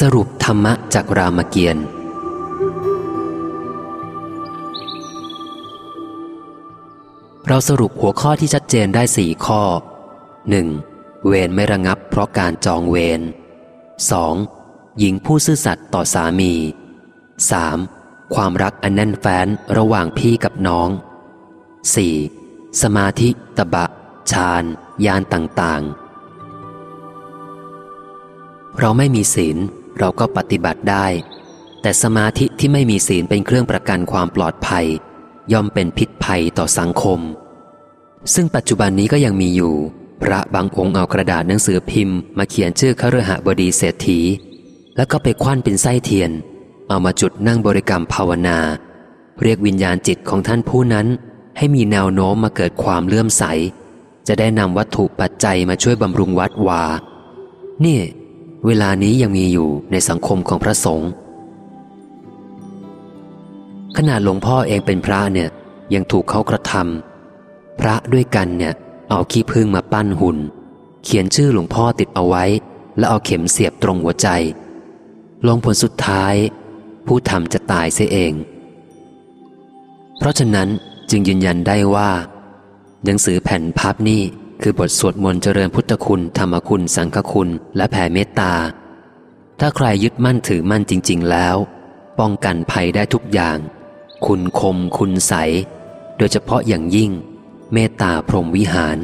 สรุปธรรมะจากรามเกียรติ์เราสรุปหัวข้อที่ชัดเจนได้สี่ข้อ 1. เวรไม่ระงับเพราะการจองเวร 2. หญิงผู้ซื่อสัตย์ต่อสามี 3. ความรักอันแน่นแฟ้นระหว่างพี่กับน้อง 4. สมาธิตบะ ฌานยานต่างๆ เราไม่มีศีล เราก็ปฏิบัติได้ แต่สมาธิที่ไม่มีศีลเป็นเครื่องประกันความปลอดภัย ย่อมเป็นพิษภัยต่อสังคม ซึ่งปัจจุบันนี้ก็ยังมีอยู่ พระบางองค์เอากระดาษหนังสือพิมพ์มาเขียนชื่อคฤหบดีเศรษฐี แล้วก็ไปคว้านเป็นไส้เทียน เอามาจุดนั่งบริกรรมภาวนา เรียกวิญญาณจิตของท่านผู้นั้นให้มีแนวโน้มมาเกิดความเลื่อมใส จะได้นำวัตถุปัจจัยมาช่วยบำรุงวัดวา นี่ เวลานี้ยังมีอยู่ในสังคมของพระสงฆ์ขนาดหลวงพ่อเองเป็นพระเนี่ยยังถูกเขากระทำพระด้วยกันเนี่ยเอาขี้พึ่งมาปั้นหุ่น เขียนชื่อหลวงพ่อติดเอาไว้ แล้วเอาเข็มเสียบตรงหัวใจ ลงผลสุดท้าย ผู้ทำจะตายเสียเอง เพราะฉะนั้นจึงยืนยันได้ว่า หนังสือแผ่นพับนี่ คือบทสวดมนต์เจริญพุทธคุณ ธรรมคุณ สังฆคุณ และแผ่เมตตา ถ้าใครยึดมั่นถือมั่นจริง ๆ แล้ว ป้องกันภัยได้ทุกอย่าง คุณคมคุณใส โดยเฉพาะอย่างยิ่ง เมตตาพรหมวิหาร